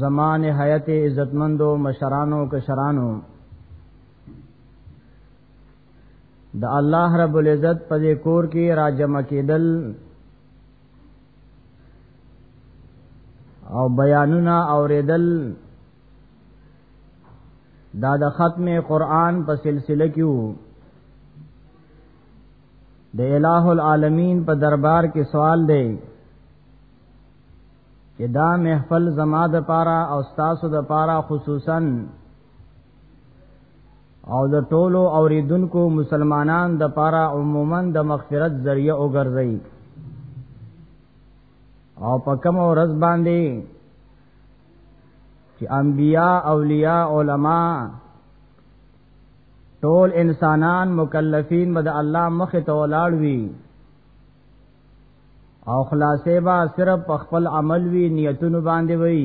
زمان حیات عزتمندو مشرانو کشرانو د الله رب العزت په دې کور کې راجم کېدل او بیانونه اوریدل دا د ختم قرآن په سلسله کې وو د الہ العالمین په دربار کې سوال دی چې دا محفل زما د پاره او تاسو د پاره خصوصا او د ټولو اوریدونکو مسلمانان د پاره عموما د مغفرت ذریعہ وګرځي او په کوم ورځ باندې چې انبیا اولیاء علما ټول انسانان مکلفین به د الله مخ ته ولاړ وي او خلاصې با صرف په خپل عمل وی نیتونو باندې وی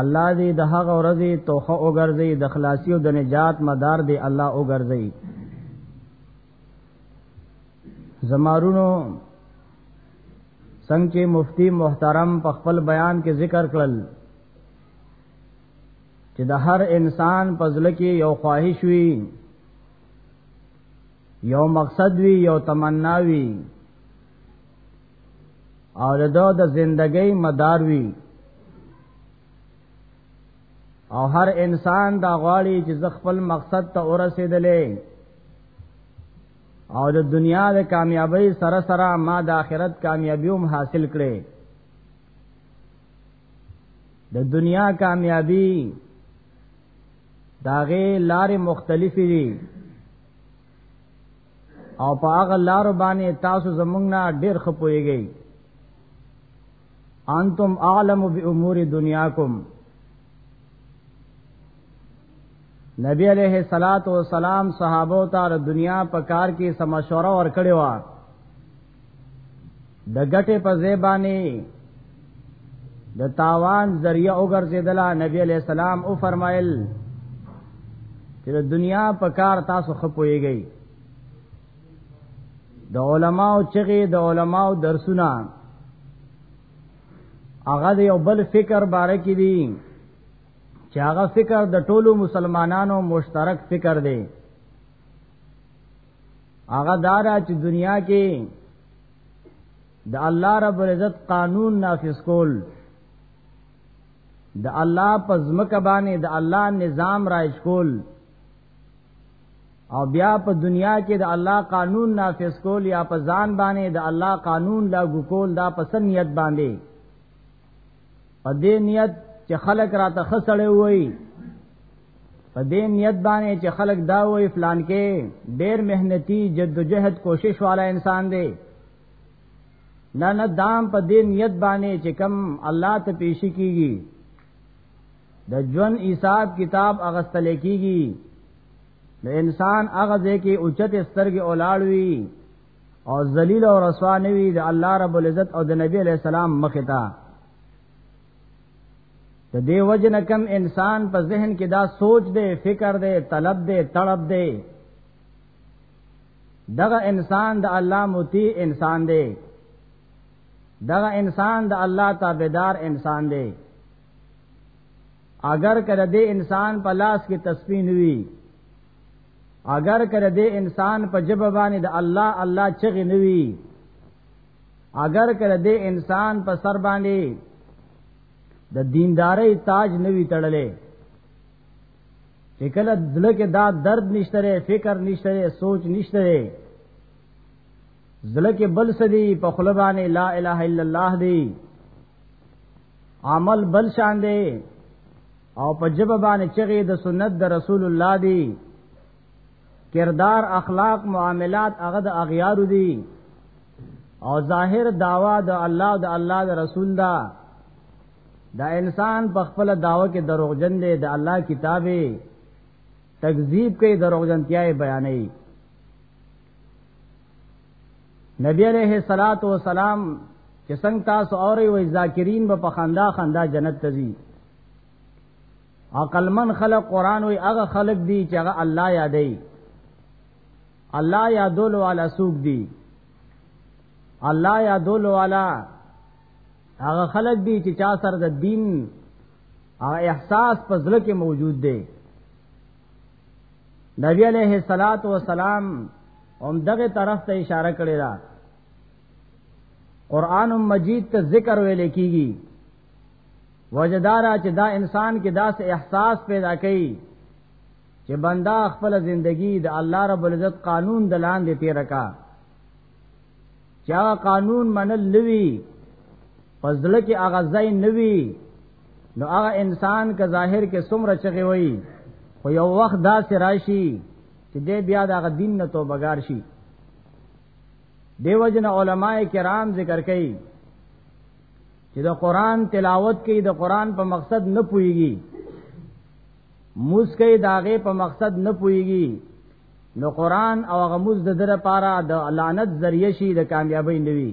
الله دې د هغه ورځې توخه وګرځي د خلاصي او د نجات مدار دې الله وګرځي زمارونو څنګه مفتی محترم په خپل بیان کې ذکر کړل چې د هر انسان پزله کې یو خواهش وي یو مقصد وی یو تمنا وی او د دو د زندګۍ مدار وی او هر انسان دا غواړي چې ز خپل مقصد ته ورسېدلې او د دنیا د کامیابی سره سره ما د آخرت کامیابی هم حاصل کړي د دنیا کامیابی داغه لارې مختلفې دي او په هغه لار باندې تاسو زمونږ نه ډېر خپويږئ انتم اعلم بامور دنیاکم نبی علیہ الصلات والسلام صحابه ته د دنیا په کار کې سم مشوره ورکړې و د ګټه په زیبانی د تاوان ذریعہ وګرځیدل نبی علیہ السلام او فرمایل چې د دنیا په کار تاسو خپويږئ د علماو چغې د علماو درسونه هغه د یو بل فکر باره کې دي چې هغه فکر د ټولو مسلمانانو مشترک فکر دی هغه دارا چې دنیا کې د الله رب العزت قانون نافذ کول د الله په ځمکه باندې د الله نظام رایج کول او بیا په دنیا کې د الله قانون نافذ کول یا په ځان باندې د الله قانون لاګو کول دا په سنیت باندې په دې نیت چې خلک راته خسړې وای په دې نیت باندې چې خلک دا وای فلان کې ډېر مهنتی جدوجہد کوشش والا انسان دی نه نه دام په دې نیت باندې چې کم الله ته پیشي کیږي د ژوند حساب کتاب اغستل کیږي د انسان اغزه کې اوچت سترګې اولاړوي او ذلیل او رسوا نه وي د الله رب العزت او د نبی علی السلام مخ ته د دې وجنه کم انسان په ذهن کې دا سوچ دی فکر دی طلب دی طلب دی دغه انسان د الله مطیع انسان دی دغه انسان د الله تابعدار انسان دی اگر کړه دې انسان په لاس کې تسبیح نوي اگر کړه دې انسان په جبه باندې د الله الله چغې نوي اگر کړه دې انسان په سر باندې د دیندارۍ تاج نوي تړلې چې کله دل کې دا درد نشته فکر نشته سوچ نشته زلکه بل سدی په خلبانه لا اله الا الله دی عمل بل شان دی او په جبه باندې چغې د سنت د رسول الله دی کردار اخلاق معاملات هغه د اغیارو دی او ظاهر داوا د الله او د الله د رسول دا دا انسان په خپل داوا کې دروغجن دی د الله کتابه تکذیب کوي دروغجنتیاي بیانوي نبی علیہ الصلات والسلام چې څنګه تاسو اوري وای ذاکرین به په خندا خندا جنت ته ځي عقل من خلق قران وای هغه خلق دی چې هغه الله یادای الله یادول والا سوق دی الله یادول والا هغه خلق دی چې چا سره د دین هغه احساس په ځل کې موجود دی نبی علیہ الصلات والسلام هم دغه طرف ته اشاره کړې ده قران مجید ته ذکر ویل کیږي وجدارا چې دا انسان کې داس احساس پیدا کوي چې بندا خپل زندگی د الله رب العزت قانون د لاندې تیر کا چا قانون منل لوي پزړه کې اغزای نوي نو هغه انسان که ظاهر کې څومره چغي وي خو یو وخت دا سي راشي چې دې بیا دغه دین نه توبګار شي دیو جن علماء کرام ذکر کوي چې د قران تلاوت کوي د قران په مقصد نه پويږي موس کوي داغه په مقصد نه پويږي نو قران او غموز د دره پاره د لعنت ذریعہ شي د کامیابی نوي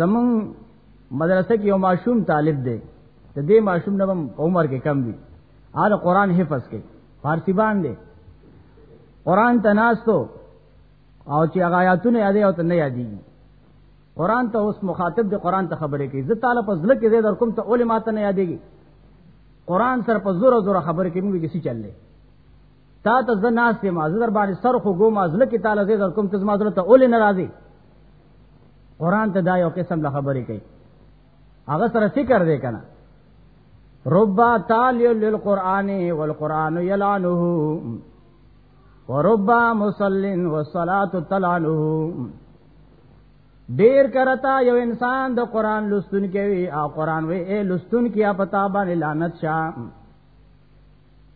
زمون مدرسه کې یو ماشوم طالب دی د دې ماشوم نه عمر کې کم دی هغه قران حفظ کې فارسی باندې قران تناستو او چې هغه آیاتونه یادې او ته نه یادې قران ته اوس مخاطب دی قران ته خبرې کوي زه طالب په ځل کې زه در کوم ته علماء ته نه یادېږي قران سره په زور زور خبرې کوي موږ کې څه چللې تا ته زه ناس ته ما زه در باندې سر خو ګو ما زله کې تعالی زه در کوم ته ما زله ته اول ناراضي قران ته دا یو قسم له خبرې کوي هغه سره فکر دی کنه ربا تالی للقران والقران يلعنه وربا مصلين والصلاه تلعنه ډیر کرتا یو انسان د قران لستون کوي او قران وې لستون کیا پتا باندې لعنت شه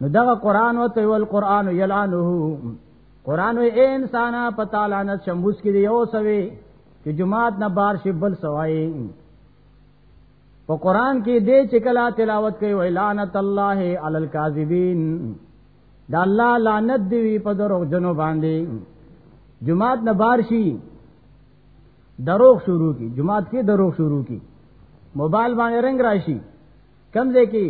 نو دغه قران او ته ول قران یلانه قران او انسان په تعالی نه شموس کې یو سوي چې جمعات نه بار شي بل سوای په قران کې دې چې کلا تلاوت کوي ویلانت الله علی الکاذبین دا الله لعنت دی په دروغ جنو باندې جمعات نه بار شي دروغ شروع کی جمعات کې دروغ شروع کی موبایل باندې رنگ راشي کم ځای کې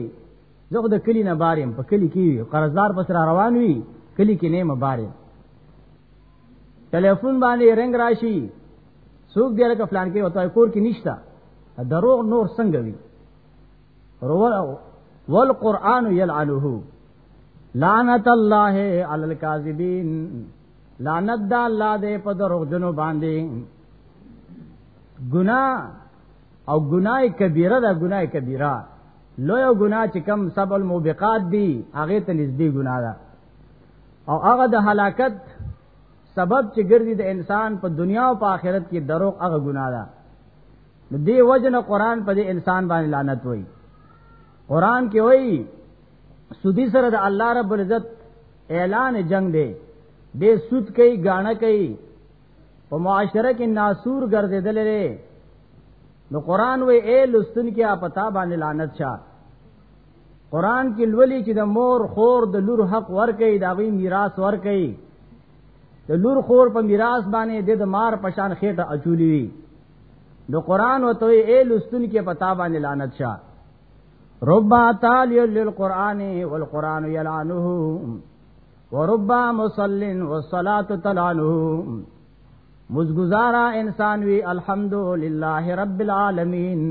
زه خو د کلی نه باریم په کلی کې قرضدار پس را روان وي کلی کې نه مباریم ټلیفون باندې رنگ راشي څوک دی لکه فلان کې وته کور کې نشتا دروغ نور څنګه وي ول قران يلعنه لعنت الله علی الكاذبین لعنت د الله دې په دروغ جنو باندې ګناه او ګناه کبیره دا ګناه کبیره لوی ګناه چې کم سبل موبقات دی هغه ته نږدې ګناه ده او هغه د هلاکت سبب چې ګرځي د انسان په دنیا او په آخرت کې دروغ هغه ګناه ده نو دی وجنه قران په دې انسان باندې لعنت وایي قران کې وایي سودی سره د الله رب العزت اعلان جنگ دی دې سود کوي غاڼه کوي په معاشره کې ناسور ګرځیدل لري نو قران وې اے لستن کې اپتا باندې لعنت شه قران کې لولي چې د مور خور د لور حق ورکې دا وی میراث ورکې د لور خور په میراث باندې د مار پشان خېټه اچولې وي نو قران وته اے لستن کې پتا باندې لعنت شه ربا تعالی للقران والقران يلعنه وربا مصلين والصلاه تلانو مزګزارا انسان وی الحمدلله رب العالمین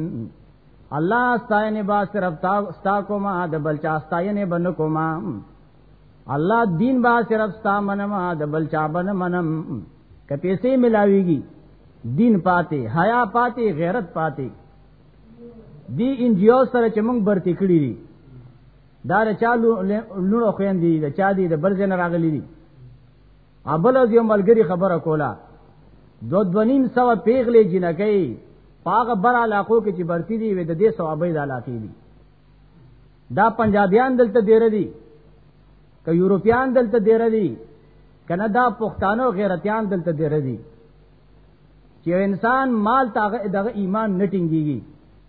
الله ستاین با صرف تا ستا کوما د بلچا ستاین بن کوما الله دین با صرف ستا منم د بلچا بن منم کپی سي ملاويږي دین پاتې حیا پاتې غیرت پاتې دی انجیو سره چې موږ برتی کړی دي دا د چا لونو خوین دی د چا دی د بل ځای نه راغلی دی ابل از یو ملګری خبره کوله دو دونیم سو پیغلې جنکې پاغه بر علاقو کې چې برتی دی وې د دې ثوابې د علاقې دی دا پنجابیان دلته ډیر دي که یورپیان دلته ډیر دي کنه دا پښتانو غیرتیان دلته ډیر دي چې انسان مال تاغه دغه ایمان نټینګيږي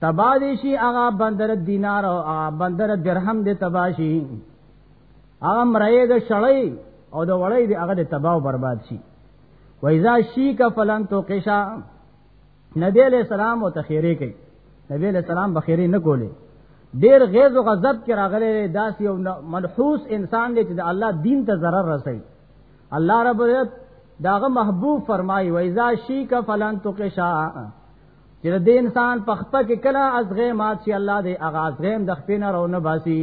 تبادشی هغه بندر دینار او هغه بندر درهم دې تباشی هغه مرای د شړی او د وړی دې هغه د تباہ او برباد شي وایذا شی کا فلن تو قشا نبی علیہ السلام او تخیری کوي نبی علیہ السلام بخیری نه کوله ډیر غیظ او غضب کې راغلی داسې او منحوس انسان دی چې د الله دین ته zarar رسي الله رب داغه محبوب فرمایي وایذا شی کا فلن تو قشا چې د انسان په خپه کې کله ازغه مات شي الله دې هغه ازغه د خپې نه رونه باسي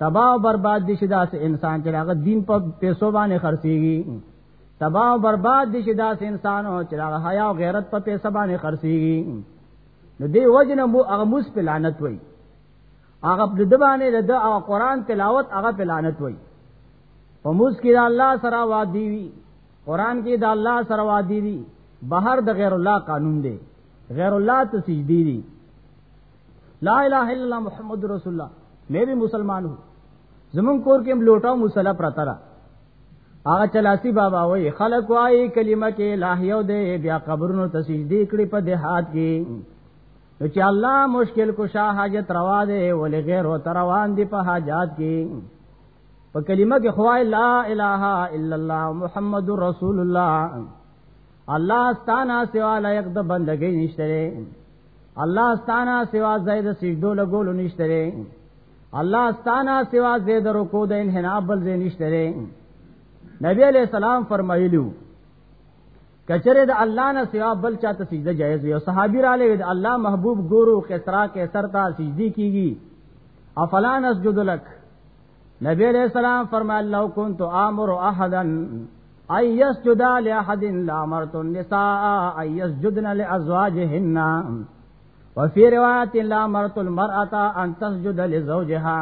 تباہ او برباد دي شي داس انسان چې هغه دین په پیسو باندې خرڅيږي تباہ او برباد دي شي داس انسان او چې هغه حیا او غیرت په پیسو باندې خرڅيږي نو دې وجنه مو هغه موس په لعنت وای هغه د دبانې د او قران تلاوت هغه په لعنت وای په موس کې الله سره وادي وی قران کې د الله سره وادي دي بهر د غیر الله قانون دی غیر الله ته سجدي دي لا اله الا الله محمد رسول الله مې به مسلمان هو زمون کور کې هم لوټاو مصلا پرتا را هغه چلاسی بابا وای خلق وای کلمه کې لاهیو دې بیا قبرونو ته سجدي کړي په دهات کې نو چې الله مشکل کو شاه حاجت روا دې ولې غیر او روان دي په حاجات کې په کلمه کې خوای لا اله الا الله محمد رسول الله الله ستانا سوا لایق د بندګۍ نشته الله ستانا سوا زید سجدو لګول نشته الله ستانا سوا زید رکوع د انحنا بل زې نشته نبی علیہ السلام فرمایلیو کچره د الله نه سوا بل چاته سجده جایز وي او صحابي را لوي د الله محبوب ګورو کسرا کې سرتا سجدي کیږي افلان اسجد لک نبی علیہ السلام فرمایل لو كنت امر احدا ان يسجد لاحد لامرت النساء ان يسجدن لازواجهن وفي روایت لامرت المرأه ان تسجد لزوجها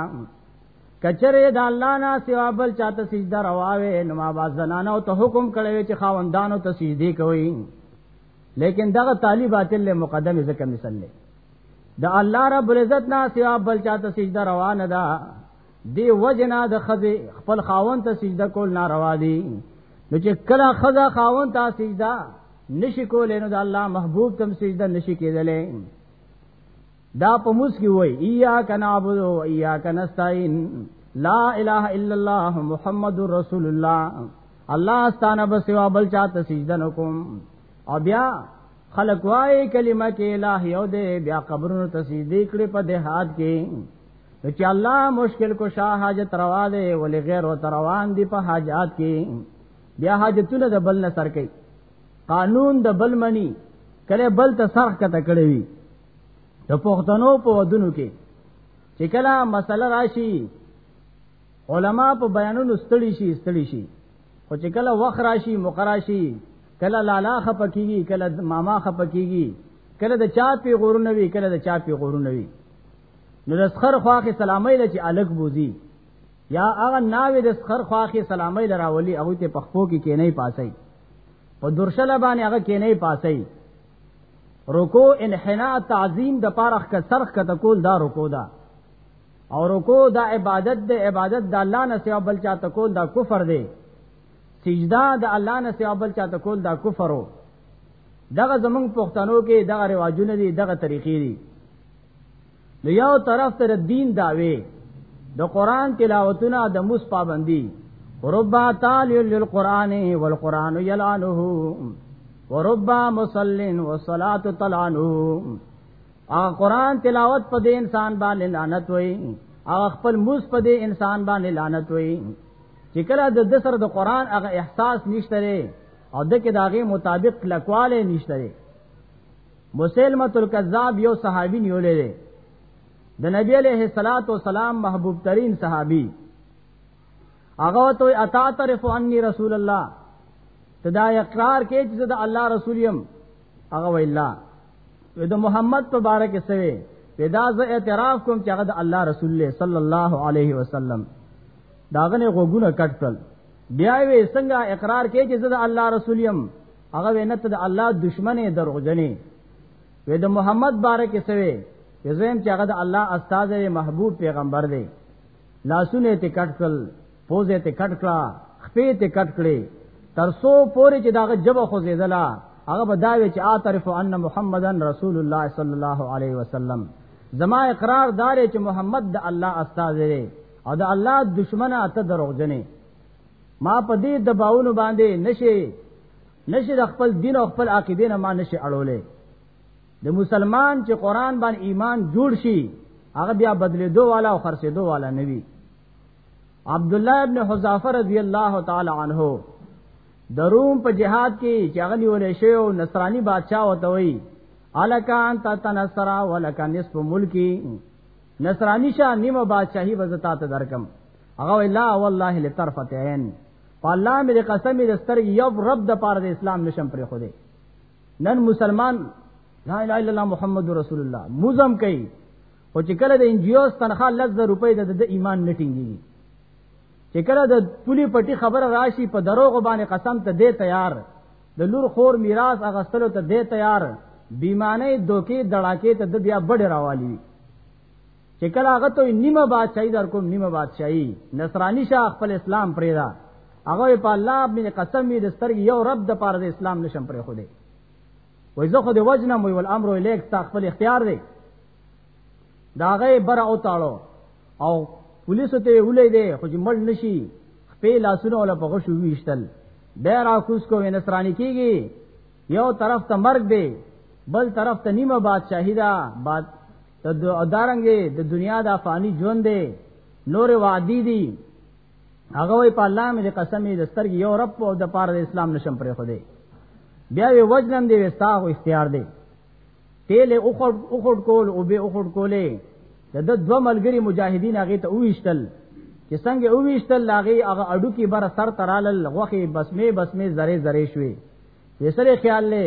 کچره د الله نه سوا بل چاته سجده رواوي نو ما با زنانه او ته حکم کړی چې خاوندانو ته سجدي کوي لیکن دغه طالب باطل مقدمه ځکه مثال دی د الله رب العزت نه سوا بل چاته سجده روا نه ده دی وجنا د خزه خپل خاون ته سجده کول ناروا دي نو چې کله خزه خاون ته سجده نشي کولای نو د الله محبوب تم سجده نشي کېدلې دا په موس کې وای ایا کنا عبد او ایا کنا استعين لا اله الا الله محمد رسول الله الله استانه بسوا بل چاته سجده نکوم او بیا خلق وای کلمه کې الہ یو دې بیا قبرونو ته سجدي کړې په دهات کې چې الله مشکل کو شاه حاجت روا دې ولې غیر او روان دي په حاجات کې بیا حاجتونه د بل نه سر کوي قانون د بل منی کله بل ته سرخ کته کړی وي د پښتنو په ودونو کې چې کله مسله راشي علما په بیانونو ستړي شي ستړي شي خو چې کله وخت راشي مقراشي کله لالا خپکیږي کله ماما خپکیږي کله د چا پی غورونه وی کله د چا پی غورونه وی نو د سخر خواخې سلامي لچ الګ بوزي یا هغه ناوې د سخر خواخې سلامي لراولي هغه ته پخپو کې کې نه پاسي په درشل باندې هغه کې نه پاسي رکو انحناء تعظیم د پارخ کا سرخ کا تکول دا رکو دا او رکو دا عبادت د عبادت د الله نه سوا بل چا تکول دا کفر دی سجدا د الله نه سوا بل چاته کول دا کفر وو دغه زمونږ پښتنو کې دغه رواجونه دي دغه طریقې دي نو یو طرف تر دین داوي د دا قران تلاوتونه د موس پابندي ربا تعالی للقران والقران يلعنه وربا مصل والصلاه تلعنه ا قران تلاوت په دې انسان باندې لعنت وای او خپل موس په دې انسان باندې لعنت وای چې کله د د سره د قران هغه احساس نشته لري او د کې داغه مطابق لکواله نشته لري مسلمه الکذاب یو صحابي نیولې ده د نبی علیہ الصلات والسلام محبوب ترین صحابي هغه ته اتا طرف عني رسول الله تدا اقرار کې چې د الله رسول يم هغه ویلا وې د محمد په باره کې سوي ودا زه اعتراف کوم چې هغه د الله رسول الله صلی الله علیه وسلم داغه نه غوګونه کټ کړ بیا وې څنګه اقرار کې چې زه د الله رسول يم هغه وینت د الله دشمنه دروغجنې وې د محمد باره کې سوي زم چې هغه د الله استاد محبوب پیغمبر دی لاسونه ته کټ کړ پوزه ته کټ کړه خپې ته کټ کړې تر سو پورې چې داغه جبه خو زیدلا هغه بداوی چې اعترف ان محمدن رسول الله صلی الله علیه وسلم زما اقرار دار چې محمد د الله استاد دی او د الله دشمنه ته دروغجنې ما په دې دباونو باندې نشي نشي د خپل دین او خپل عقیده نه ما نشي اړولې د مسلمان چې قران باندې ایمان جوړ شي هغه بیا بدلې دوه والا او خرڅې دوه والا نوي عبد الله ابن حذافه رضی الله تعالی عنہ د روم په جهاد کې چې هغه نیول شوی او نصرانی بادشاہ وته وی الکان تتنصر ولک نصف ملکی نصرانی شاه نیمه بادشاہي وزتا ته درکم هغه الا والله لطرفت عین په الله مې قسم دې ستر یو رب د پاره د اسلام نشم پرې خو دې نن مسلمان لا اله الا الله محمد رسول الله مزم کوي او چې کله د انجیوز تنخواه لږ زر روپۍ ده د ایمان نه ټینګېږي چې کله د پولی پټي خبره راشي په دروغ باندې قسم ته دی تیار د لور خور میراث اغستلو ته دی تیار بیمانه دوکې دړاکې ته د بیا بډ راوالي چې کله هغه ته نیمه بادشاہي در کوم نیمه بادشاہي نصرانی شاه خپل اسلام پرېدا هغه په الله باندې قسم دې سترګ یو رب د پاره د اسلام نشم پرې خو دې وای زه خو دې وجنم وی ول امر الیک تا خپل اختیار دی دا غي بر او تاړو او پولیسو ته ولې دې خو چې مړ نشي خپې لاسونه ولا په غشو ویشتل بیا را کوس کو نصرانی کیږي یو طرف ته مرګ دی بل طرف ته نیمه بادشاہی دا باد دارنګ د دنیا د فانی ژوند دی نور وعدی دی هغه وی په الله مې قسم دې سترګې یو رب او د پاره د اسلام نشم پرې خو دی بیا وی وجنم دی وستا خو اختیار دی تیل اوخړ اوخړ کول او به اوخړ کولې د د دوه ملګری مجاهدین هغه ته ویشتل چې څنګه ویشتل هغه هغه اډو کې بر سر ترالل غوخه بسمه بسمه زره زره شوي وسره خیال لې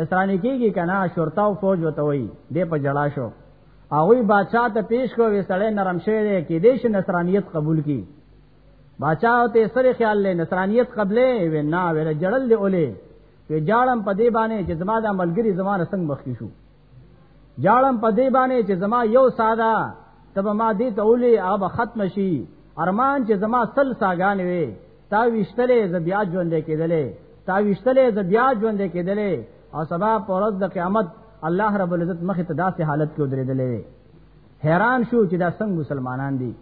نصرانی کېږي کنه شرطه او فوج وته وي دې په جړا شو هغه بادشاہ ته پیش کو وسړې نرم شوی کې دیش نصرانیت قبول کی باچا او ته سره خیال له نصرانیت قبلې وینا ویل جړل له اولې وی جاړم په دې باندې چې زما د ملګری زمانه څنګه مخکې شو جاړم په دې باندې چې زما یو ساده تب ما دې ته اولې هغه ختم شي ارمان چې زما سل ساګان وي تا وشتلې ز بیا ژوند کېدلې تا وشتلې ز بیا ژوند کېدلې او سبا پرز د قیامت الله رب العزت مخ ته داسې حالت کې درېدلې حیران شو چې دا څنګه مسلمانان دي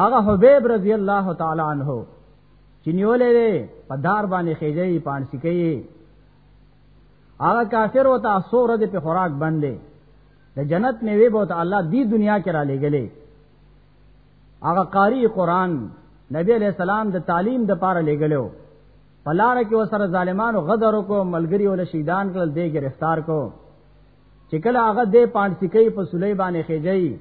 هغه حبیب رضی الله تعالی عنہ چې نیولې دی په دار باندې خېږي پانسی کوي هغه کافر وتا سور دې په خوراک باندې د جنت میوه به ته الله دی دنیا کې را لېګلې هغه قاری قران نبی علیہ السلام د تعلیم د پاره لېګلو پلار کې وسره ظالمانو غدر کو ملګری ول شیدان کړل دې گرفتار کو چې کله هغه دې پانسی کوي په سلیبانې خېږي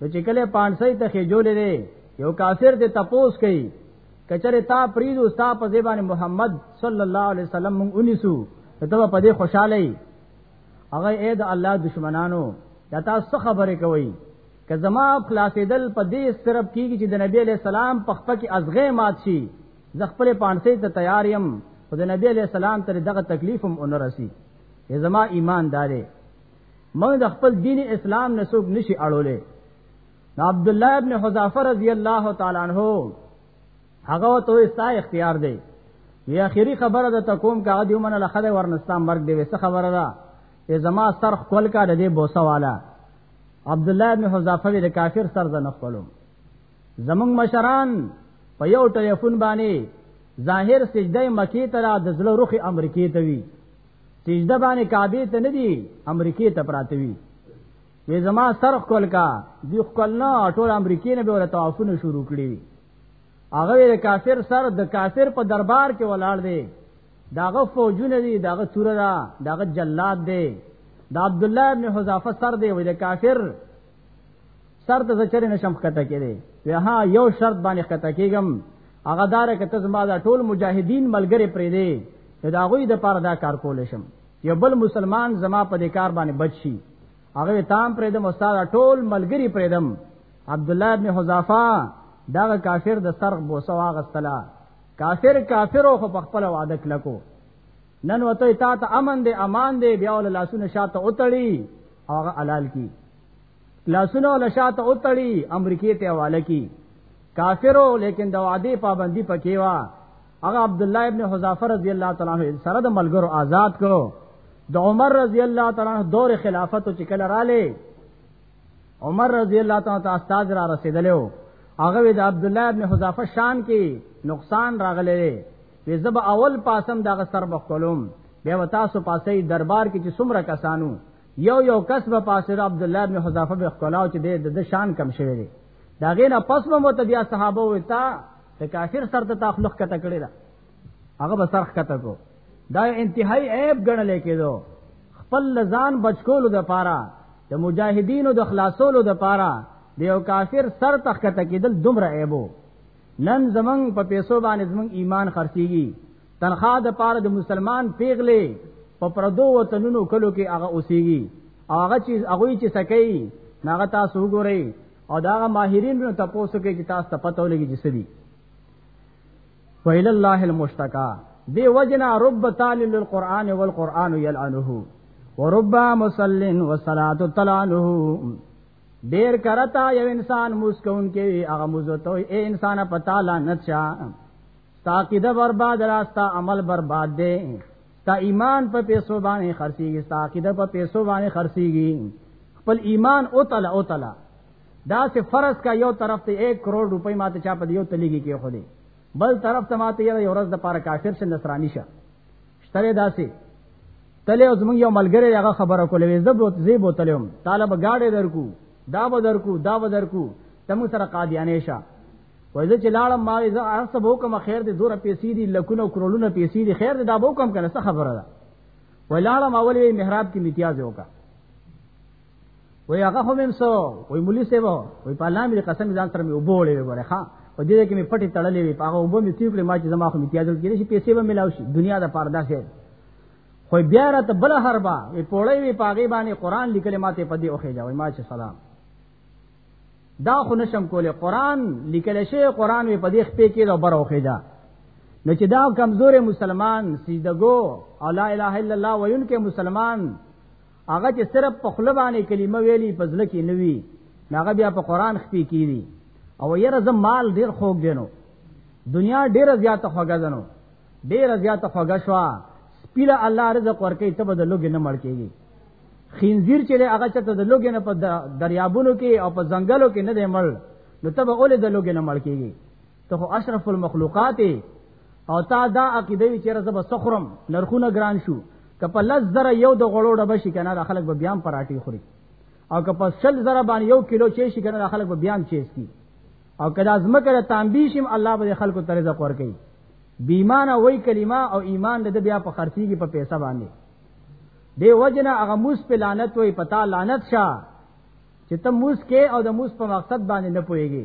نو چې کله پانسي ته خېجولې دی یو کافر ته تپوس کوي کچره تا پرید او ستا په زبان محمد صلی الله علیه وسلم مونږ ونیسو ته په دې خوشاله ای هغه اې د الله دشمنانو دا تاسو خبرې کوي که زما خلاصېدل په دې صرف کیږي چې د نبی علی السلام په خپل کې ازغه مات شي زه خپل پانسي ته تیار یم خو د نبی علی السلام تر دغه تکلیف هم اونرسي زما ایمان داري موږ د خپل دین اسلام نه څوک نشي اړولې عبد الله ابن حذافه رضی الله تعالی عنہ هغه ته ستا اختیار دی وی اخیری خبره ده تکوم کا دی ومنه لخده ورنستا مرګ دی وسه خبره ده ای زما سر خپل کا د دې بوسه والا عبد الله ابن حذافه د کافر سر زنه خپلو زمنګ مشران په یو ټلیفون باندې ظاهر سجده مکی ترا د زړه روخي امریکای ته وی سجده باندې کعبه ته نه دی امریکای ته پراته وی وې زما سر خپل کا دی خپل نه ټول امریکای نه به ور توافونه شروع کړی هغه د کافر سر د کافر په دربار کې ولاړ دی داغه فوجونه دي داغه توره داغه جلاد دی د عبد الله ابن حذافه سر دی وې د کافر سر ته زچرې نشم خطه کېږي وی ها یو شرط باندې خطه کېږم هغه دار کته زما دا ټول مجاهدین ملګری پرې دی دا غوی د پاره دا کار کول شم یو بل مسلمان زما په دې کار باندې بچ شي هغه تام پرې د مستاد ټول ملګری پرې دم عبد الله ابن حذافه دا کافر د سرغ بوسو واغستلا کافر کافرو خو په خپل وعده کلکو نن وته تا ته امن دی امان دی بیا ول لاسونه شاته اوتړي هغه حلال کی لاسونه ول شاته اوتړي امریکای ته حواله کی کافرو لیکن د وعده پابندی پکې وا هغه عبد الله ابن حذافه رضی الله تعالی عنہ سره د ملګرو آزاد کو د عمر رضی الله تعالی عنہ دور خلافت چې کله رااله عمر رضی الله تعالی عنہ استاد را رسیدلو هغه د عبد الله ابن حذافه شان کې نقصان راغلی وی زب اول پاسم دغه سر بخولم بیا و تاسو پاسې دربار کې چې څومره کسانو یو یو کس به پاسې عبد الله ابن حذافه به خلاو چې د شان کم شوی دی دا غینا پس مو ته بیا صحابه وي تا ته کافر سر ته تخلق کته کړی دا هغه به سرخ کته کو دا انتهائی عیب ګڼل کېدو خپل لزان بچکولو د پاره د مجاهدینو د خلاصولو د پاره د یو کافر سر تخ کته کېدل دومره عیبو نن زمنګ په پیسو باندې زمنګ ایمان خرڅيږي تنخواه د پاره د مسلمان پیغلې په پردو وطنونو کلو کې هغه اوسيږي هغه چې هغه چې سکي ناغه تاسو وګورئ او دا ماهرین نو تاسو کې چې تاسو ته پته ولګي چې سدي ویل الله المشتقا دی وجنا رب تعالی للقران والقران يلعنه ورب مصلين والصلاه تلعنه ډیر کرتا یو انسان مسکون کې هغه مزته وي اے انسان پتا لا نچا تا کیده برباد راستا عمل برباد دی تا ایمان په پیسو باندې خرسيږي تا کیده په پیسو باندې خرسيږي خپل ایمان او تعالی او تعالی دا سه فرض کا یو طرف ته 1 کروڑ روپۍ ماته چا په یو تلیږي کې خو دی بل طرف ته ماته یو ورځ د پاره کافر شه نصرانی شه شتره داسې تله او زمونږ یو ملګری هغه خبره کولې وې زبو زیبو تلم طالب گاډه درکو دا به درکو دا به درکو تم سره قادیانې شه وای زه چې لاړم ما زه هر څه به کوم خیر دې دوره پیسې دي لکونه کرولونه پیسې دي خیر دې دا به کوم کنه څه خبره ده وای لاړم اولې محراب کې امتیاز وکړه وای هغه هم هم سو وای مولوی سیبو وای په الله مې قسم ځان سره مې وبولې وګوره ها په دې کې مې پټي تړلې وي په هغه وبو مې تیوکلې ما چې زما خو امتیاز کړی شي پیسې به ملاو شي دنیا د پاره داسې خو بیا را ته بل حربا وی پوړی وی پاغي باندې قران لیکل ماته پدی اوخه جوړ ما چې سلام دا خو نشم کولې قران لیکل شي قران وی پدی خپې کې دا بر اوخه جا نو چې دا کمزور مسلمان سیدګو او لا اله الا الله وینکه مسلمان هغه چې صرف په خله باندې کلمه ویلي په ځل کې نوي هغه بیا په قران خپې کیږي او یره زم مال ډیر خوګ دینو دنیا ډیر زیات خوګه دینو ډیر زیات خوګه شو سپیله الله رزق ورکې ته بده لوګي نه مړ کیږي خنزیر چې هغه چته د لوګي نه په دریابونو کې او په ځنګلو کې نه دی مړ نو ته به اولې د لوګي نه مړ کیږي ته خو اشرف المخلوقات او تا دا عقیده وی چې رزب سخرم نرخونه ګران شو که په لز زره یو د غړو ډبه شي کنه د خلک به بیان پراټي خوري او که په شل زره باندې یو کیلو چی شي کنه د خلک به بیان چیز کی او که د ازمکه د تانبی شم الله به خلکو ته رزق ورکړي بیمانه وای کلمه او ایمان د بیا په خرچيږي په پیسې باندې دی وجنه هغه موس په لعنت وای پتا لعنت شه چې ته موس کې او د موس په مقصد باندې نه پويږي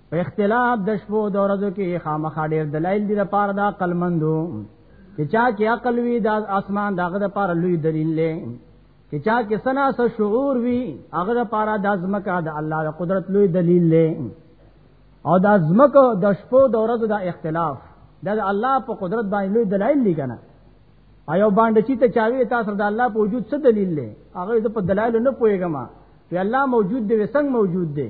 په اختلاف د شپو د ورځو کې خامخا ډیر دلایل دي لپاره دا عقل مندو چې چا کې عقل وي د اسمان دغه لپاره لوی دلیل لې چې چا کې سنا سو شعور وي هغه لپاره د ازمکه د الله د قدرت لوی دلیل لې او د ازمکه د شپو د ورځو د اختلاف د الله په قدرت باندې لوی دلایل دي کنه ایو باندې چې ته چاوي تاسو د الله په وجود څه دلیل لې هغه په دلایل نه پويګما چې الله موجود دی وسنګ موجود دی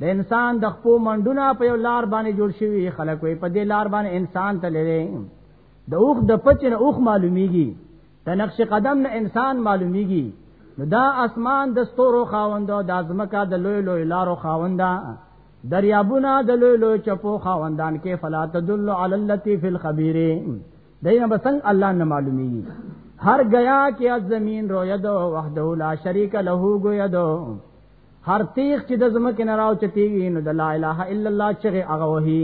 د انسان د خپو منډونه په یو لار باندې جوړ شوی خلک وي په دې لار باندې انسان ته لري د اوخ د پچ نه اوخ معلومیږي د نقش قدم نه انسان معلومیږي نو دا اسمان د ستورو خاوند او د ازمکا د لوی لوی لارو خاوند دریابونه د لوی لوی چپو خاوندان کې فلا تدل علی اللتی فی الخبیر دینه بسنګ الله نه معلومیږي هر گیا کې از زمین رویدو وحده لا شریک له گویدو هر تیغ چې د زمکه نه راو چتیږي نو د لا اله الا الله چې هغه وهي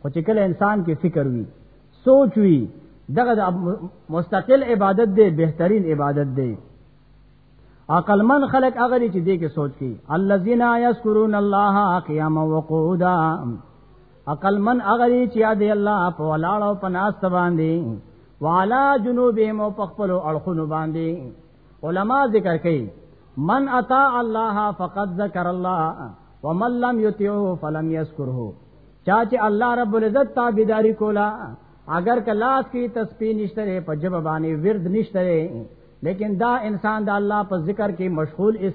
خو چې کله انسان کې فکر وي سوچ وي دغه مستقل عبادت دی بهترین عبادت دی عقل من خلق هغه چې دې کې سوچ کی الذين يذكرون الله قياما وقعودا عقل من هغه چې یاد الله په ولاړ او په ناست باندې وعلى جنوبهم او په خپل اړخونو باندې علما ذکر کوي من اتا الله فقد ذکر الله ومن لم يطعه فلم يذكره چا چې الله رب العزت تابعداري کولا اگر کلاس کی تسبیح نشته په جب باندې ورد نشته لیکن دا انسان د الله په ذکر کې مشغول اس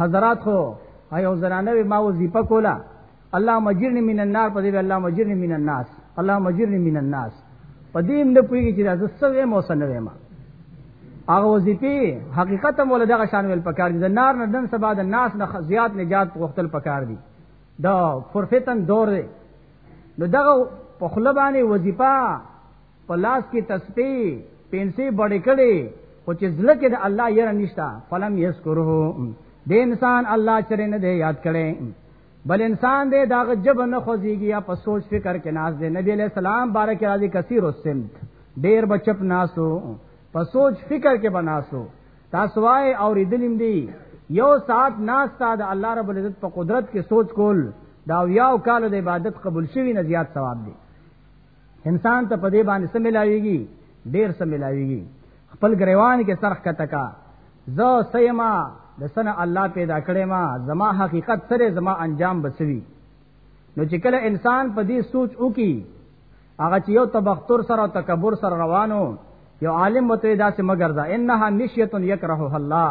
حضرات خو ایو زنانه ما وظیفه کولا الله مجرنی من النار په دې الله مجرنی من الناس الله مجرنی من الناس په دې هم نه پوهیږي چې دا څه وې مو سن وې ما هغه وظیفه حقیقت هم ول دغه شان ویل پکار دي د نار نه دن سبا د ناس نه زیات نجات غوښتل پکار دي دا فرفتن دور دی نو دغه په خلبانه وظیفه په لاس کې تسبیح پنسي بډې کړي خو چې زړه کې د الله یره نشتا فلم یذکره د انسان الله چرې نه دی یاد کړي بل انسان دې داغه جب نه خوځيږي یا په سوچ فکر کې ناز دې نبی علیہ السلام بارک راضي کثیر السمت ډیر بچپ ناسو په سوچ فکر کې بناسو تاسو وای او ردلم دی یو ساعت ناس تا د الله رب العزت په قدرت کې سوچ کول دا یو کال د عبادت قبول شوی نه زیات ثواب دی انسان ته په دې باندې سم ملاويږي ډیر سم ملاويږي خپل غریوان کې سرخ کته کا زو سیما د سنه الله پیدا کړې ما زما حقیقت سره زما انجام بسوي نو چې کله انسان په دې سوچ وکي هغه چې یو تبختر سره او تکبر سره روانو یو عالم وته داسې مگر دا انها نشیتن یکرهه الله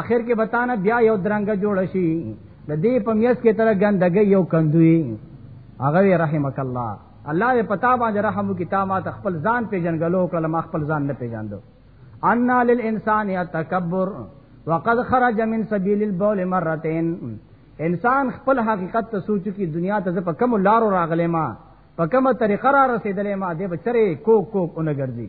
آخر کې بتانه بیا یو درنګ جوړ شي د دې په میس کې تر ګندګي یو کندوي هغه رحمک الله الله دې پتا باندې رحم وکي تا ما خپل ځان پیژنګلو کړل ما خپل ځان نه پیژاندو ان للانسان التکبر وقد خرج من سبيل البول مرتين انسان خپل حقیقت ته سوچ کی دنیا ته په کوم لارو راغلی ما په کومه طریقه را رسیدلې ما دې بچره کوک کوک اونګرځي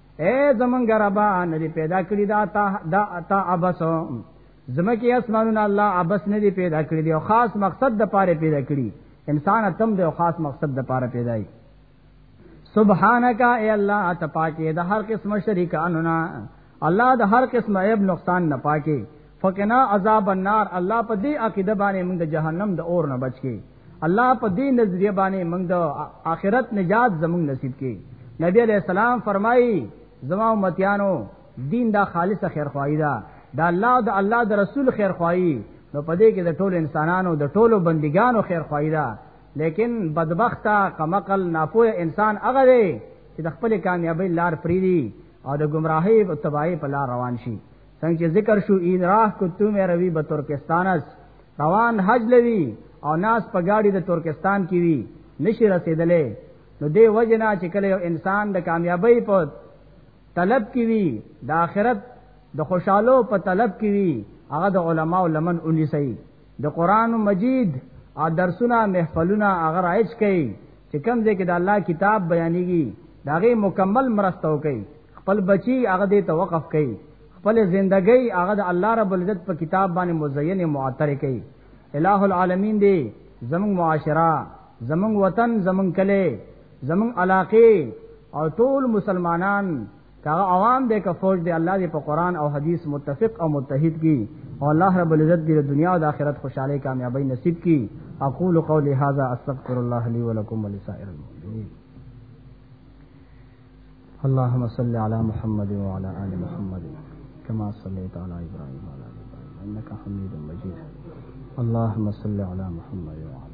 اے زمونږ ربا نه دی پیدا کړی دا تا دا تا ابس زمکه اسمانونه الله ابس نه دی پیدا کړی دی او خاص مقصد د پاره پیدا کړی انسان اتم دی او خاص مقصد د پاره پیدا دی سبحانك اے الله ته پاکه د هر قسم شریک اننا الله د هر قسم عیب نقصان نه پاکه فقنا عذاب النار الله په دې عقیده باندې موږ د جهنم د اور نه بچ کی الله په دې نظریه باندې موږ د آخرت نجات زموږ نصیب کړي نبی علیہ السلام فرمایي زما امتیانو دین دا خالص خیر خوایي دا دا الله او د الله د رسول خیر خوایي نو پدې کې د ټولو انسانانو د ټولو بندګانو خیر خوایي دا لیکن بدبخته کمقل ناپوه انسان هغه دی چې د خپل کامیابی لار پریدي او د گمراهۍ او تباہی په لار روان شي څنګه چې ذکر شو این راه کوتو مې روي به ترکستان اس روان حج لوي او ناس په گاډي د ترکستان کې وي نشي رسیدلې نو دې وجنا چې کله یو انسان د کامیابی په طلب کې وي د آخرت د خوشحالو په طلب کې وي هغه د علماو لمن اونیسي د قران مجید او درسونه محفلونه هغه رایج کړي چې کم ځای کې د الله کتاب بیانېږي داغه مکمل مرسته وکړي خپل بچي هغه دې توقف کړي خپل ژوندۍ هغه د الله رب العزت په کتاب باندې مزین معطر کړي الہ العالمین دې زمون معاشره زمون وطن زمون کله زمون علاقه او ټول مسلمانان کاغه عوام دې کا فوج دې الله دې په قران او حدیث متفق او متحد کی او الله رب العزت دې دنیا او آخرت خوشاله کامیابی نصیب کی اقول قولی هذا استغفر الله لي ولكم ولسائر المؤمنين اللهم صل على محمد وعلى ال محمد كما صليت على ابراهيم وعلى ال ابراهيم انك حميد مجيد اللهم صل على محمد وعلى